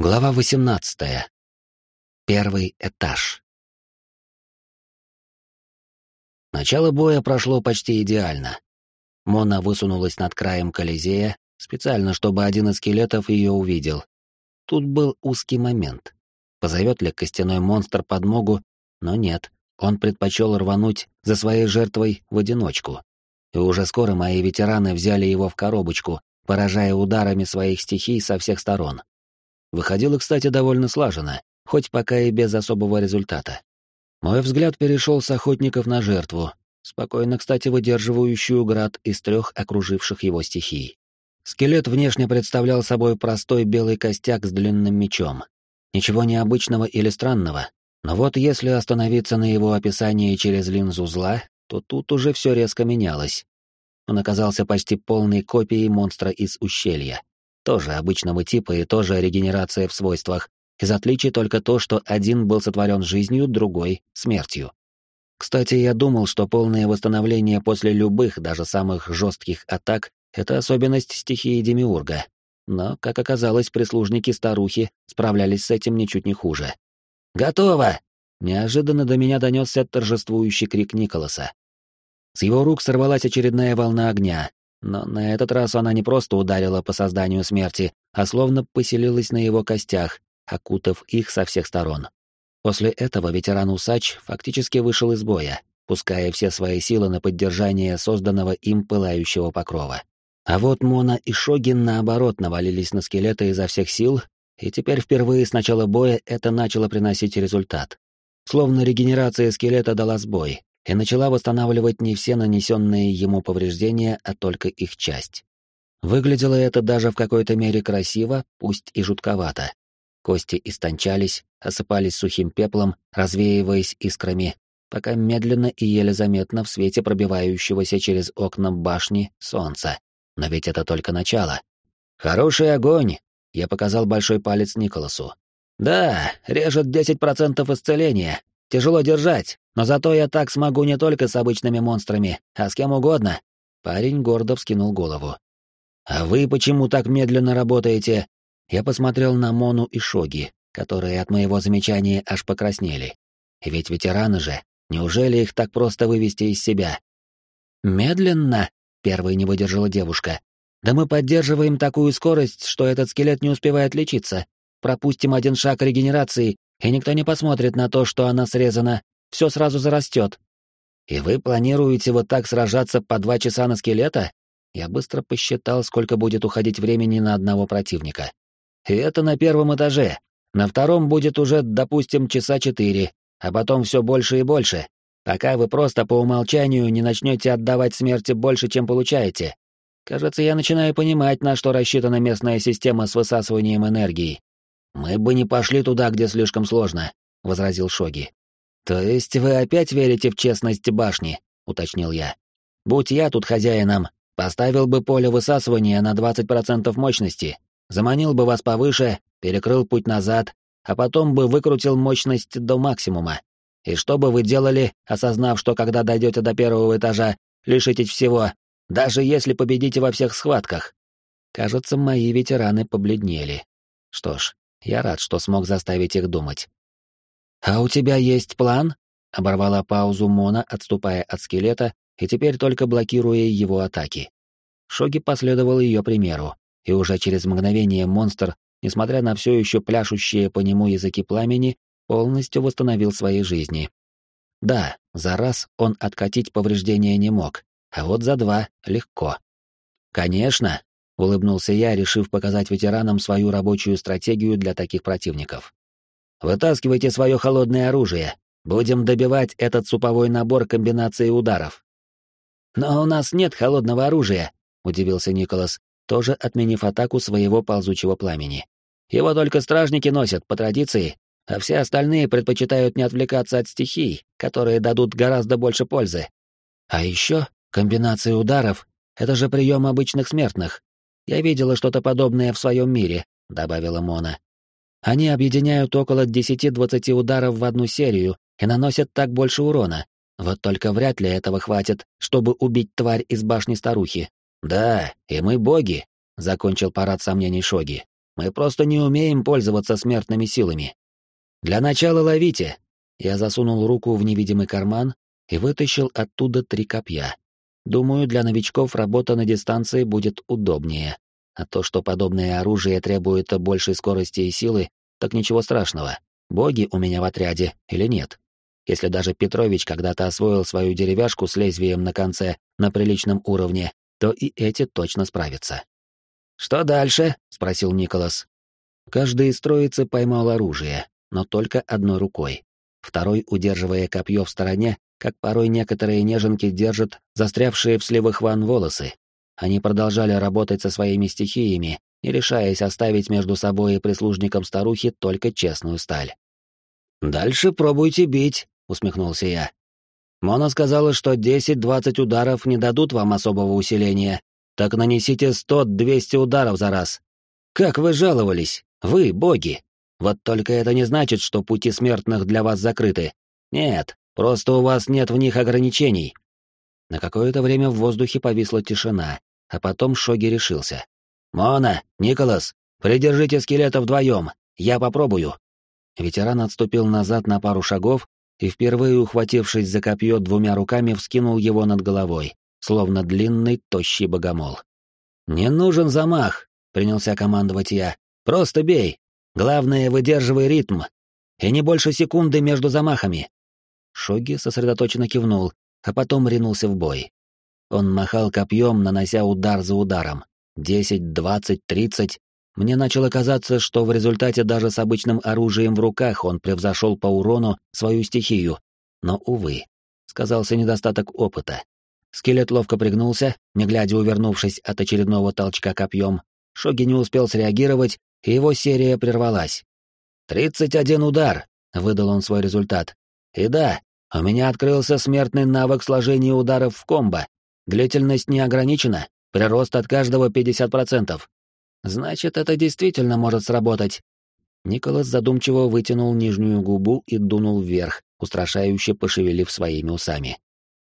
Глава 18. Первый этаж. Начало боя прошло почти идеально. Мона высунулась над краем Колизея, специально, чтобы один из скелетов ее увидел. Тут был узкий момент. Позовет ли костяной монстр подмогу, но нет, он предпочел рвануть за своей жертвой в одиночку. И уже скоро мои ветераны взяли его в коробочку, поражая ударами своих стихий со всех сторон. Выходило, кстати, довольно слаженно, хоть пока и без особого результата. Мой взгляд перешел с охотников на жертву, спокойно, кстати, выдерживающую град из трех окруживших его стихий. Скелет внешне представлял собой простой белый костяк с длинным мечом. Ничего необычного или странного, но вот если остановиться на его описании через линзу зла, то тут уже все резко менялось. Он оказался почти полной копией монстра из ущелья тоже обычного типа и тоже регенерация в свойствах. Из отличий только то, что один был сотворен жизнью, другой — смертью. Кстати, я думал, что полное восстановление после любых, даже самых жестких атак — это особенность стихии Демиурга. Но, как оказалось, прислужники старухи справлялись с этим ничуть не хуже. «Готово!» Неожиданно до меня донесся торжествующий крик Николаса. С его рук сорвалась очередная волна огня, но на этот раз она не просто ударила по созданию смерти, а словно поселилась на его костях, окутав их со всех сторон. После этого ветеран-усач фактически вышел из боя, пуская все свои силы на поддержание созданного им пылающего покрова. А вот Мона и Шогин, наоборот, навалились на скелеты изо всех сил, и теперь впервые с начала боя это начало приносить результат. Словно регенерация скелета дала сбой, и начала восстанавливать не все нанесенные ему повреждения, а только их часть. Выглядело это даже в какой-то мере красиво, пусть и жутковато. Кости истончались, осыпались сухим пеплом, развеиваясь искрами, пока медленно и еле заметно в свете пробивающегося через окна башни солнца. Но ведь это только начало. «Хороший огонь!» — я показал большой палец Николасу. «Да, режет 10% исцеления. Тяжело держать, но зато я так смогу не только с обычными монстрами, а с кем угодно. Парень гордо вскинул голову. А вы почему так медленно работаете? Я посмотрел на Мону и Шоги, которые от моего замечания аж покраснели. Ведь ветераны же, неужели их так просто вывести из себя? Медленно, первой не выдержала девушка. Да мы поддерживаем такую скорость, что этот скелет не успевает лечиться. Пропустим один шаг регенерации, и никто не посмотрит на то, что она срезана, все сразу зарастет. И вы планируете вот так сражаться по два часа на скелета? Я быстро посчитал, сколько будет уходить времени на одного противника. И это на первом этаже. На втором будет уже, допустим, часа четыре, а потом все больше и больше, пока вы просто по умолчанию не начнете отдавать смерти больше, чем получаете. Кажется, я начинаю понимать, на что рассчитана местная система с высасыванием энергии. Мы бы не пошли туда, где слишком сложно, возразил Шоги. «То есть вы опять верите в честность башни?» — уточнил я. «Будь я тут хозяином, поставил бы поле высасывания на 20% мощности, заманил бы вас повыше, перекрыл путь назад, а потом бы выкрутил мощность до максимума. И что бы вы делали, осознав, что когда дойдете до первого этажа, лишитесь всего, даже если победите во всех схватках?» Кажется, мои ветераны побледнели. Что ж, я рад, что смог заставить их думать. «А у тебя есть план?» — оборвала паузу Мона, отступая от скелета и теперь только блокируя его атаки. Шоги последовал ее примеру, и уже через мгновение монстр, несмотря на все еще пляшущие по нему языки пламени, полностью восстановил свои жизни. Да, за раз он откатить повреждения не мог, а вот за два — легко. «Конечно», — улыбнулся я, решив показать ветеранам свою рабочую стратегию для таких противников. Вытаскивайте свое холодное оружие. Будем добивать этот суповой набор комбинаций ударов. Но у нас нет холодного оружия, удивился Николас, тоже отменив атаку своего ползучего пламени. Его только стражники носят по традиции, а все остальные предпочитают не отвлекаться от стихий, которые дадут гораздо больше пользы. А еще комбинации ударов — это же прием обычных смертных. Я видела что-то подобное в своем мире, добавила Мона. Они объединяют около 10-20 ударов в одну серию и наносят так больше урона. Вот только вряд ли этого хватит, чтобы убить тварь из башни старухи. Да, и мы боги, закончил парад сомнений Шоги. Мы просто не умеем пользоваться смертными силами. Для начала ловите. Я засунул руку в невидимый карман и вытащил оттуда три копья. Думаю, для новичков работа на дистанции будет удобнее. А то, что подобное оружие требует большей скорости и силы, так ничего страшного. Боги у меня в отряде или нет? Если даже Петрович когда-то освоил свою деревяшку с лезвием на конце на приличном уровне, то и эти точно справятся. «Что дальше?» — спросил Николас. Каждый из троицы поймал оружие, но только одной рукой. Второй, удерживая копье в стороне, как порой некоторые неженки держат застрявшие в сливах ван волосы. Они продолжали работать со своими стихиями, не решаясь оставить между собой и прислужником старухи только честную сталь. «Дальше пробуйте бить», — усмехнулся я. «Мона сказала, что 10-20 ударов не дадут вам особого усиления, так нанесите 100-200 ударов за раз. Как вы жаловались? Вы, боги! Вот только это не значит, что пути смертных для вас закрыты. Нет, просто у вас нет в них ограничений». На какое-то время в воздухе повисла тишина, а потом Шоги решился. «Мона, Николас, придержите скелета вдвоем, я попробую». Ветеран отступил назад на пару шагов и, впервые ухватившись за копье двумя руками, вскинул его над головой, словно длинный, тощий богомол. «Не нужен замах», — принялся командовать я. «Просто бей. Главное, выдерживай ритм. И не больше секунды между замахами». Шоги сосредоточенно кивнул, а потом ринулся в бой. Он махал копьем, нанося удар за ударом. Десять, двадцать, тридцать. Мне начало казаться, что в результате даже с обычным оружием в руках он превзошел по урону свою стихию. Но, увы, сказался недостаток опыта. Скелет ловко пригнулся, не глядя увернувшись от очередного толчка копьем. Шоги не успел среагировать, и его серия прервалась. «Тридцать один удар!» — выдал он свой результат. «И да, у меня открылся смертный навык сложения ударов в комбо. Длительность не ограничена, Прирост от каждого 50%. Значит, это действительно может сработать. Николас задумчиво вытянул нижнюю губу и дунул вверх, устрашающе пошевелив своими усами.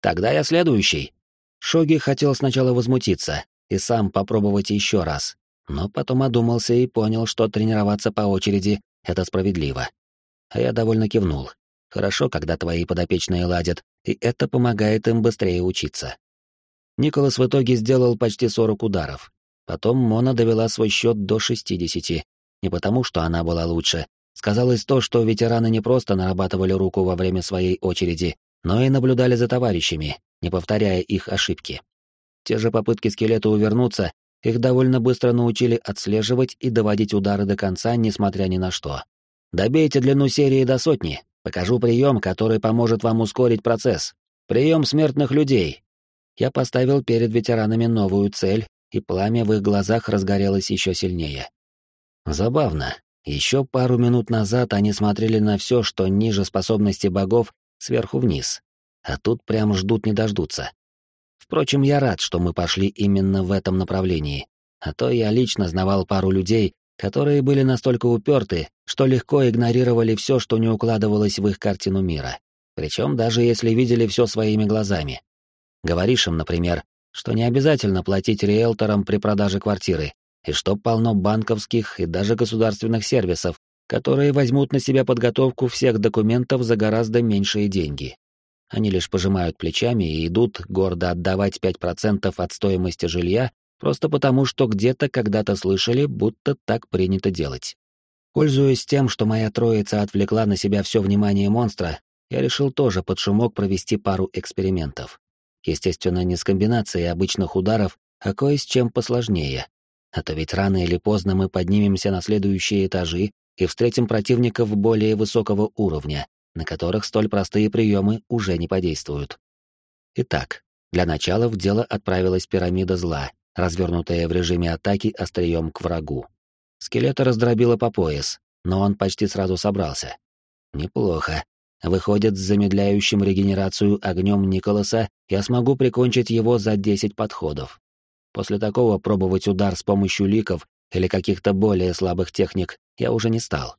Тогда я следующий. Шоги хотел сначала возмутиться и сам попробовать еще раз, но потом одумался и понял, что тренироваться по очереди — это справедливо. А я довольно кивнул. Хорошо, когда твои подопечные ладят, и это помогает им быстрее учиться. Николас в итоге сделал почти 40 ударов. Потом Мона довела свой счет до 60. Не потому, что она была лучше. Сказалось то, что ветераны не просто нарабатывали руку во время своей очереди, но и наблюдали за товарищами, не повторяя их ошибки. Те же попытки скелета увернуться, их довольно быстро научили отслеживать и доводить удары до конца, несмотря ни на что. Добейте длину серии до сотни. Покажу прием, который поможет вам ускорить процесс. Прием смертных людей, я поставил перед ветеранами новую цель, и пламя в их глазах разгорелось еще сильнее. Забавно. Еще пару минут назад они смотрели на все, что ниже способности богов, сверху вниз. А тут прям ждут не дождутся. Впрочем, я рад, что мы пошли именно в этом направлении. А то я лично знавал пару людей, которые были настолько уперты, что легко игнорировали все, что не укладывалось в их картину мира. Причем даже если видели все своими глазами. Говоришь им, например, что не обязательно платить риэлторам при продаже квартиры, и что полно банковских и даже государственных сервисов, которые возьмут на себя подготовку всех документов за гораздо меньшие деньги. Они лишь пожимают плечами и идут гордо отдавать 5% от стоимости жилья, просто потому, что где-то когда-то слышали, будто так принято делать. Пользуясь тем, что моя троица отвлекла на себя все внимание монстра, я решил тоже под шумок провести пару экспериментов. Естественно, не с комбинацией обычных ударов, а кое с чем посложнее. А то ведь рано или поздно мы поднимемся на следующие этажи и встретим противников более высокого уровня, на которых столь простые приемы уже не подействуют. Итак, для начала в дело отправилась пирамида зла, развернутая в режиме атаки острием к врагу. Скелета раздробило по пояс, но он почти сразу собрался. Неплохо. Выходит, с замедляющим регенерацию огнем Николаса я смогу прикончить его за 10 подходов. После такого пробовать удар с помощью ликов или каких-то более слабых техник я уже не стал.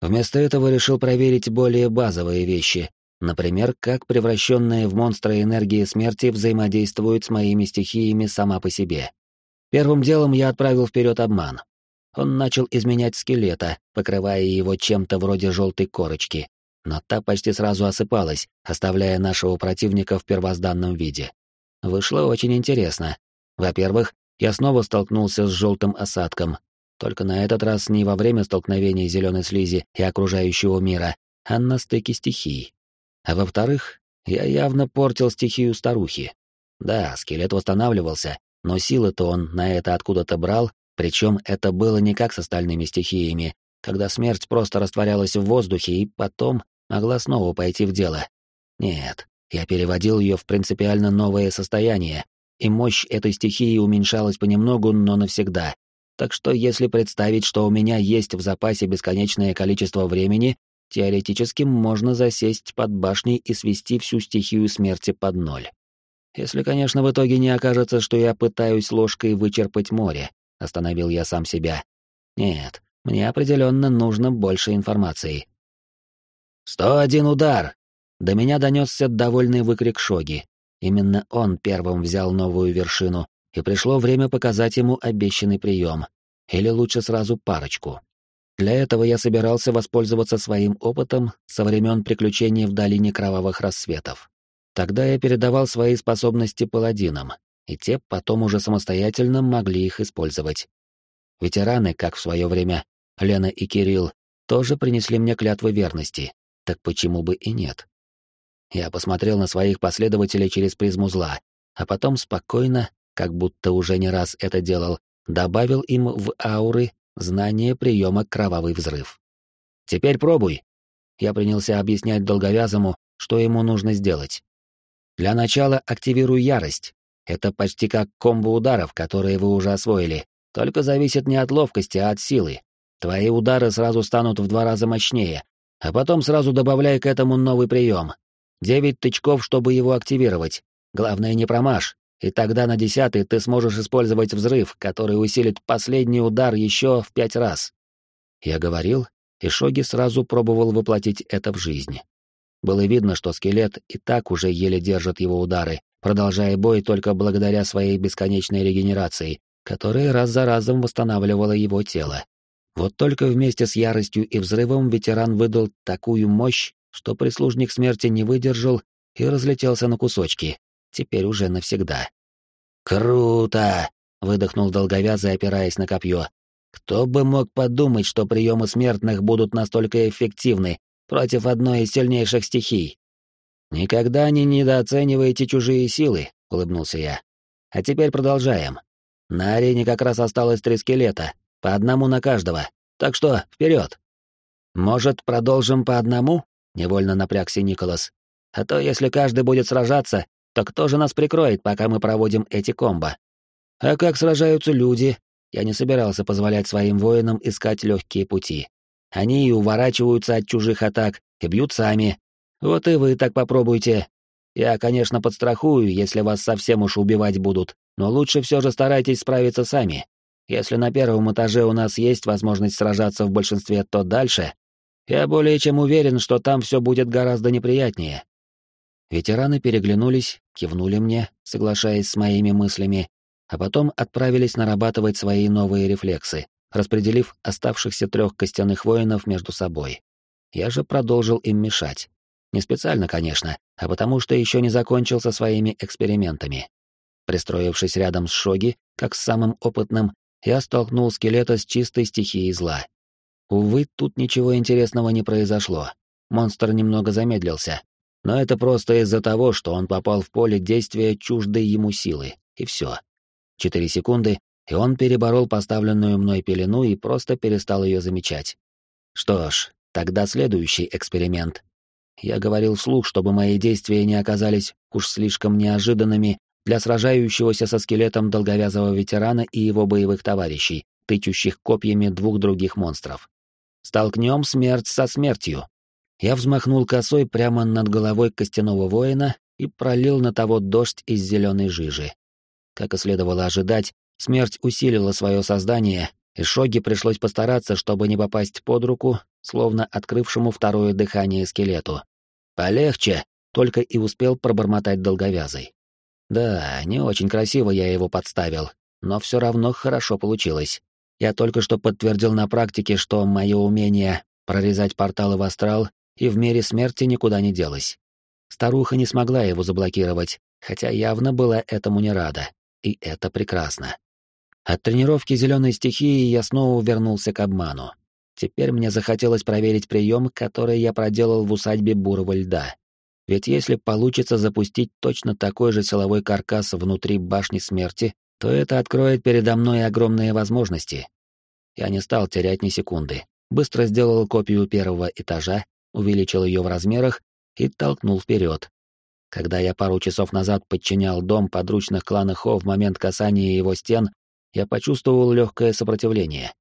Вместо этого решил проверить более базовые вещи, например, как превращенная в монстра энергия смерти взаимодействует с моими стихиями сама по себе. Первым делом я отправил вперед обман. он начал изменять скелета, покрывая его чем-то вроде желтой корочки. Но та почти сразу осыпалась, оставляя нашего противника в первозданном виде. Вышло очень интересно. Во-первых, я снова столкнулся с желтым осадком, только на этот раз не во время столкновения зеленой слизи и окружающего мира, а на стыке стихий. А во-вторых, я явно портил стихию старухи. Да, скелет восстанавливался, но силы-то он на это откуда-то брал, причем это было не как с остальными стихиями, когда смерть просто растворялась в воздухе и потом могла снова пойти в дело. Нет, я переводил ее в принципиально новое состояние, и мощь этой стихии уменьшалась понемногу, но навсегда. Так что если представить, что у меня есть в запасе бесконечное количество времени, теоретически можно засесть под башней и свести всю стихию смерти под ноль. Если, конечно, в итоге не окажется, что я пытаюсь ложкой вычерпать море, остановил я сам себя. Нет, мне определенно нужно больше информации. «Сто один удар!» До меня донесся довольный выкрик Шоги. Именно он первым взял новую вершину, и пришло время показать ему обещанный прием. Или лучше сразу парочку. Для этого я собирался воспользоваться своим опытом со времен приключений в долине кровавых рассветов. Тогда я передавал свои способности паладинам, и те потом уже самостоятельно могли их использовать. Ветераны, как в свое время Лена и Кирилл, тоже принесли мне клятвы верности, так почему бы и нет? Я посмотрел на своих последователей через призму зла, а потом спокойно, как будто уже не раз это делал, добавил им в ауры знание приема кровавый взрыв. «Теперь пробуй!» Я принялся объяснять долговязому, что ему нужно сделать. Для начала активируй ярость. Это почти как комбо ударов, которые вы уже освоили. Только зависит не от ловкости, а от силы. Твои удары сразу станут в два раза мощнее, а потом сразу добавляй к этому новый прием. Девять тычков, чтобы его активировать. Главное, не промажь, и тогда на десятый ты сможешь использовать взрыв, который усилит последний удар еще в пять раз. Я говорил, и Шоги сразу пробовал воплотить это в жизнь. Было видно, что скелет и так уже еле держит его удары, продолжая бой только благодаря своей бесконечной регенерации, которая раз за разом восстанавливала его тело. Вот только вместе с яростью и взрывом ветеран выдал такую мощь, что прислужник смерти не выдержал и разлетелся на кусочки, теперь уже навсегда. «Круто!» — выдохнул долговязый, опираясь на копье. «Кто бы мог подумать, что приемы смертных будут настолько эффективны против одной из сильнейших стихий?» «Никогда не недооценивайте чужие силы», — улыбнулся я. «А теперь продолжаем. На арене как раз осталось три скелета, по одному на каждого. Так что, вперед. Может, продолжим по одному? Невольно напрягся Николас. А то, если каждый будет сражаться, то кто же нас прикроет, пока мы проводим эти комбо? А как сражаются люди? Я не собирался позволять своим воинам искать легкие пути. Они и уворачиваются от чужих атак, и бьют сами. Вот и вы так попробуйте. Я, конечно, подстрахую, если вас совсем уж убивать будут, но лучше все же старайтесь справиться сами. Если на первом этаже у нас есть возможность сражаться в большинстве, то дальше... Я более чем уверен, что там все будет гораздо неприятнее. Ветераны переглянулись, кивнули мне, соглашаясь с моими мыслями, а потом отправились нарабатывать свои новые рефлексы, распределив оставшихся трех костяных воинов между собой. Я же продолжил им мешать. Не специально, конечно, а потому что еще не закончил со своими экспериментами. Пристроившись рядом с Шоги, как с самым опытным, я столкнул скелета с чистой стихией зла. Увы, тут ничего интересного не произошло. Монстр немного замедлился. Но это просто из-за того, что он попал в поле действия чуждой ему силы, и все. Четыре секунды, и он переборол поставленную мной пелену и просто перестал ее замечать. Что ж, тогда следующий эксперимент. Я говорил вслух, чтобы мои действия не оказались уж слишком неожиданными для сражающегося со скелетом долговязого ветерана и его боевых товарищей, тычущих копьями двух других монстров. Столкнем смерть со смертью. Я взмахнул косой прямо над головой костяного воина и пролил на того дождь из зеленой жижи. Как и следовало ожидать, смерть усилила свое создание, и Шоги пришлось постараться, чтобы не попасть под руку, словно открывшему второе дыхание скелету. «Полегче!» — только и успел пробормотать долговязый. Да, не очень красиво я его подставил, но все равно хорошо получилось. Я только что подтвердил на практике, что мое умение прорезать порталы в астрал и в мире смерти никуда не делось. Старуха не смогла его заблокировать, хотя явно была этому не рада, и это прекрасно. От тренировки зеленой стихии я снова вернулся к обману. Теперь мне захотелось проверить прием, который я проделал в усадьбе бурого льда. Ведь если получится запустить точно такой же силовой каркас внутри башни смерти, то это откроет передо мной огромные возможности. Я не стал терять ни секунды. Быстро сделал копию первого этажа, увеличил ее в размерах и толкнул вперед. Когда я пару часов назад подчинял дом подручных клана Хо в момент касания его стен, я почувствовал легкое сопротивление.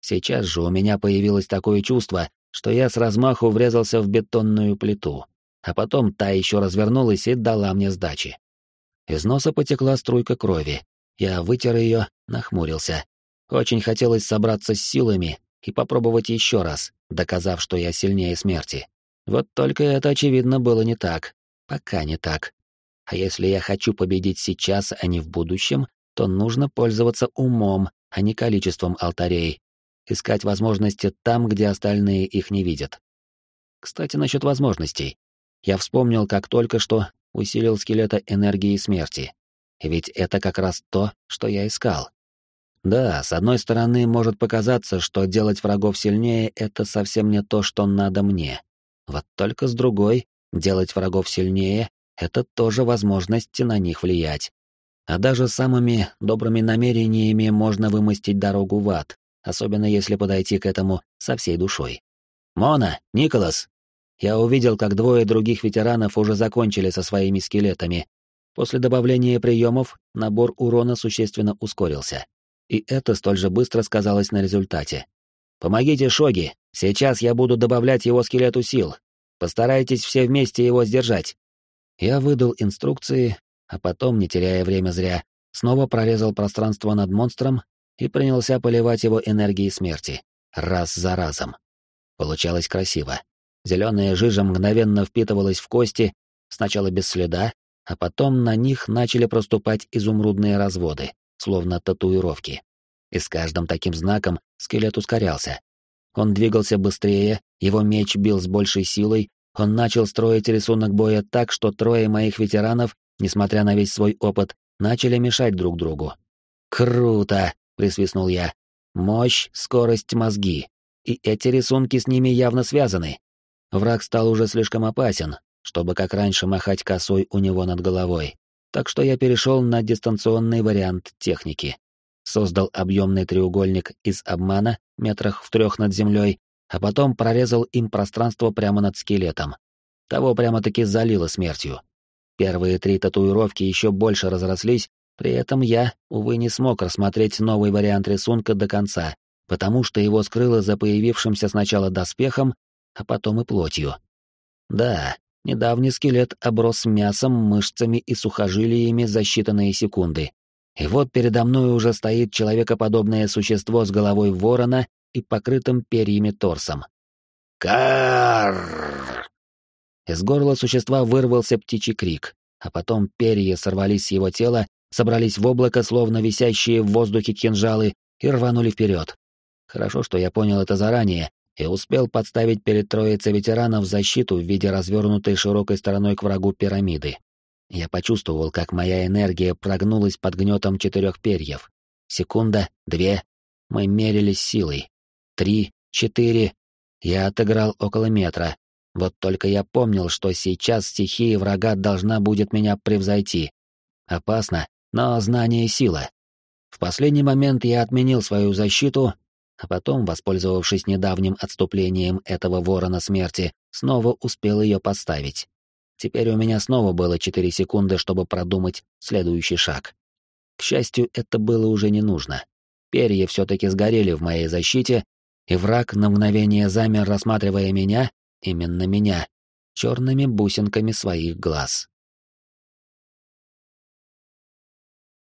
Сейчас же у меня появилось такое чувство, что я с размаху врезался в бетонную плиту, а потом та еще развернулась и дала мне сдачи. Из носа потекла струйка крови. Я вытер ее, нахмурился. Очень хотелось собраться с силами и попробовать еще раз, доказав, что я сильнее смерти. Вот только это, очевидно, было не так. Пока не так. А если я хочу победить сейчас, а не в будущем, то нужно пользоваться умом, а не количеством алтарей. Искать возможности там, где остальные их не видят. Кстати, насчет возможностей. Я вспомнил, как только что усилил скелета энергии смерти. Ведь это как раз то, что я искал. Да, с одной стороны, может показаться, что делать врагов сильнее — это совсем не то, что надо мне. Вот только с другой, делать врагов сильнее — это тоже возможность на них влиять. А даже самыми добрыми намерениями можно вымостить дорогу в ад, особенно если подойти к этому со всей душой. «Мона! Николас!» Я увидел, как двое других ветеранов уже закончили со своими скелетами. После добавления приемов набор урона существенно ускорился. И это столь же быстро сказалось на результате. «Помогите Шоги, сейчас я буду добавлять его скелету сил. Постарайтесь все вместе его сдержать». Я выдал инструкции, а потом, не теряя время зря, снова прорезал пространство над монстром и принялся поливать его энергией смерти, раз за разом. Получалось красиво. Зеленая жижа мгновенно впитывалась в кости, сначала без следа, а потом на них начали проступать изумрудные разводы, словно татуировки. И с каждым таким знаком скелет ускорялся. Он двигался быстрее, его меч бил с большей силой, он начал строить рисунок боя так, что трое моих ветеранов, несмотря на весь свой опыт, начали мешать друг другу. «Круто!» — присвистнул я. «Мощь, скорость, мозги. И эти рисунки с ними явно связаны. Враг стал уже слишком опасен, чтобы как раньше махать косой у него над головой. Так что я перешел на дистанционный вариант техники. Создал объемный треугольник из обмана метрах в трех над землей, а потом прорезал им пространство прямо над скелетом. Того прямо-таки залило смертью. Первые три татуировки еще больше разрослись, при этом я, увы, не смог рассмотреть новый вариант рисунка до конца, потому что его скрыло за появившимся сначала доспехом, а потом и плотью. Да, недавний скелет оброс мясом, мышцами и сухожилиями за считанные секунды. И вот передо мной уже стоит человекоподобное существо с головой ворона и покрытым перьями торсом. Кар! Из горла существа вырвался птичий крик, а потом перья сорвались с его тела, собрались в облако, словно висящие в воздухе кинжалы, и рванули вперед. Хорошо, что я понял это заранее и успел подставить перед троицей ветеранов защиту в виде развернутой широкой стороной к врагу пирамиды. Я почувствовал, как моя энергия прогнулась под гнетом четырех перьев. Секунда, две. Мы мерились силой. Три, четыре. Я отыграл около метра. Вот только я помнил, что сейчас стихия врага должна будет меня превзойти. Опасно, но знание — сила. В последний момент я отменил свою защиту, а потом, воспользовавшись недавним отступлением этого ворона смерти, снова успел ее поставить. Теперь у меня снова было 4 секунды, чтобы продумать следующий шаг. К счастью, это было уже не нужно. Перья все-таки сгорели в моей защите, и враг на мгновение замер, рассматривая меня, именно меня, черными бусинками своих глаз.